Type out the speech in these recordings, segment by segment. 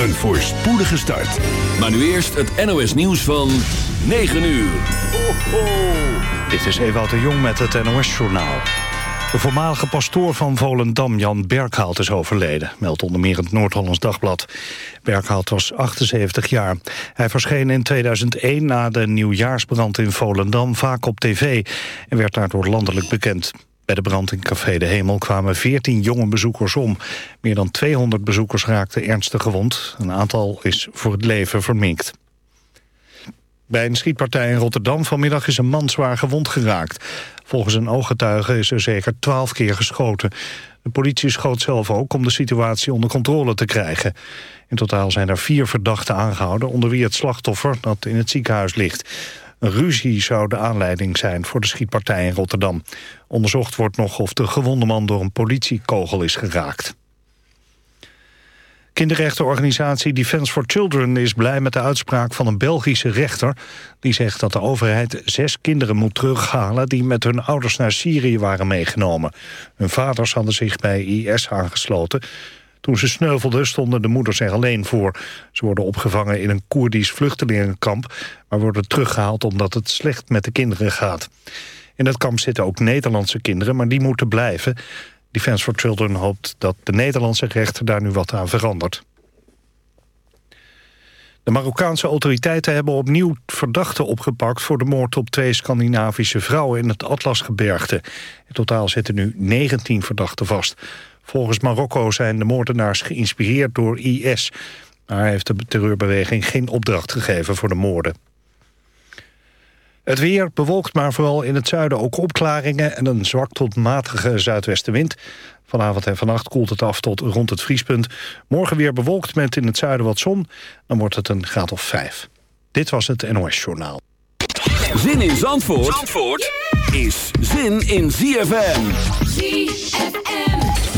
Een voorspoedige start. Maar nu eerst het NOS nieuws van 9 uur. Ho, ho. Dit is Ewout de Jong met het NOS-journaal. De voormalige pastoor van Volendam, Jan Berghout, is overleden... meldt onder meer het Noord-Hollands Dagblad. Berghout was 78 jaar. Hij verscheen in 2001 na de nieuwjaarsbrand in Volendam vaak op tv... en werd daardoor landelijk bekend. Bij de brand in Café de Hemel kwamen 14 jonge bezoekers om. Meer dan 200 bezoekers raakten ernstig gewond. Een aantal is voor het leven verminkt. Bij een schietpartij in Rotterdam vanmiddag is een man zwaar gewond geraakt. Volgens een ooggetuige is er zeker twaalf keer geschoten. De politie schoot zelf ook om de situatie onder controle te krijgen. In totaal zijn er vier verdachten aangehouden... onder wie het slachtoffer dat in het ziekenhuis ligt. Een ruzie zou de aanleiding zijn voor de schietpartij in Rotterdam. Onderzocht wordt nog of de gewonde man door een politiekogel is geraakt. Kinderrechtenorganisatie Defence for Children is blij met de uitspraak van een Belgische rechter. Die zegt dat de overheid zes kinderen moet terughalen die met hun ouders naar Syrië waren meegenomen. Hun vaders hadden zich bij IS aangesloten. Toen ze sneuvelden stonden de moeders er alleen voor. Ze worden opgevangen in een Koerdisch vluchtelingenkamp... maar worden teruggehaald omdat het slecht met de kinderen gaat. In het kamp zitten ook Nederlandse kinderen, maar die moeten blijven. Defence for Children hoopt dat de Nederlandse rechter daar nu wat aan verandert. De Marokkaanse autoriteiten hebben opnieuw verdachten opgepakt... voor de moord op twee Scandinavische vrouwen in het Atlasgebergte. In totaal zitten nu 19 verdachten vast. Volgens Marokko zijn de moordenaars geïnspireerd door IS. Maar heeft de terreurbeweging geen opdracht gegeven voor de moorden. Het weer bewolkt, maar vooral in het zuiden ook opklaringen... en een zwak tot matige zuidwestenwind. Vanavond en vannacht koelt het af tot rond het vriespunt. Morgen weer bewolkt met in het zuiden wat zon. Dan wordt het een graad of vijf. Dit was het NOS Journaal. Zin in Zandvoort, Zandvoort is zin in ZFM. ZFM.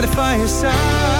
by the fireside.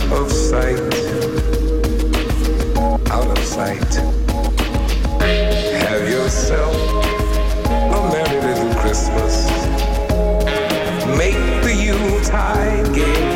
out of sight, out of sight. Have yourself a merry little Christmas. Make the Yuletide gay.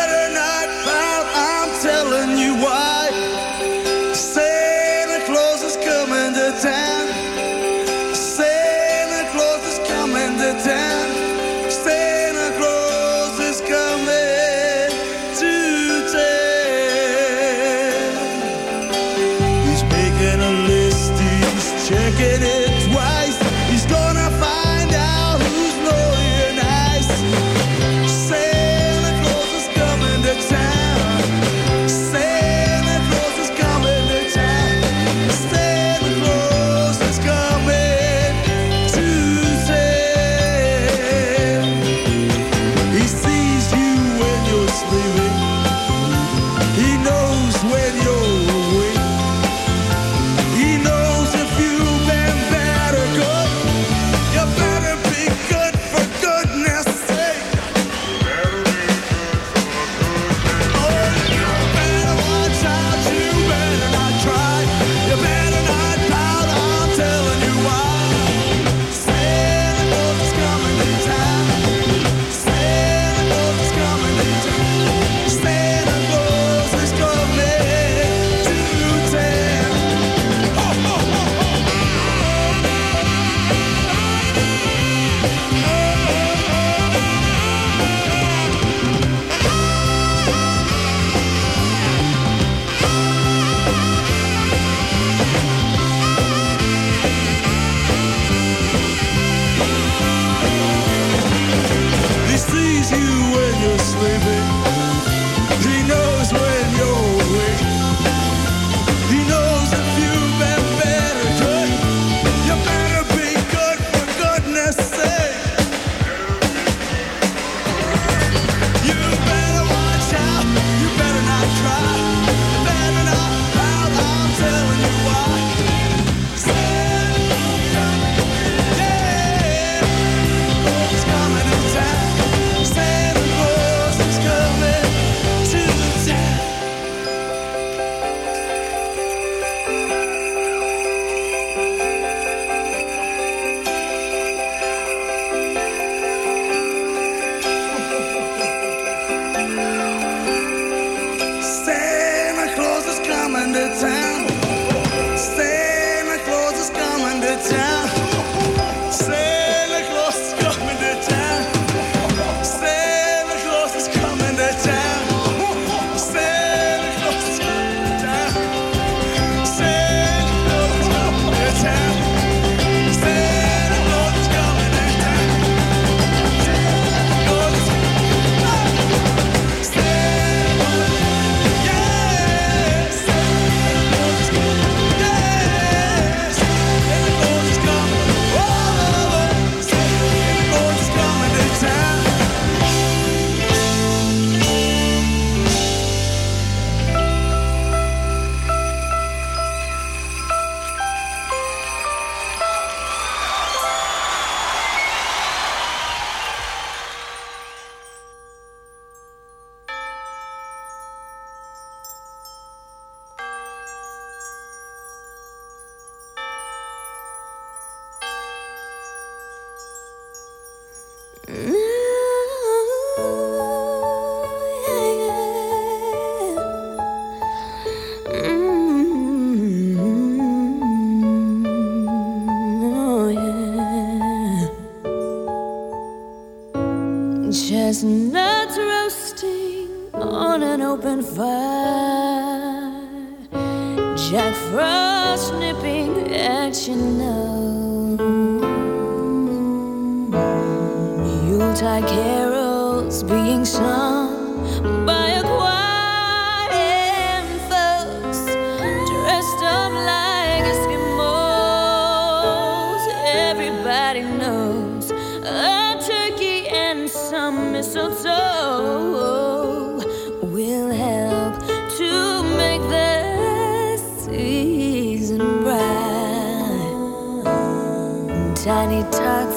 let you know. Yuletide carols being sung. touch.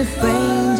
refrain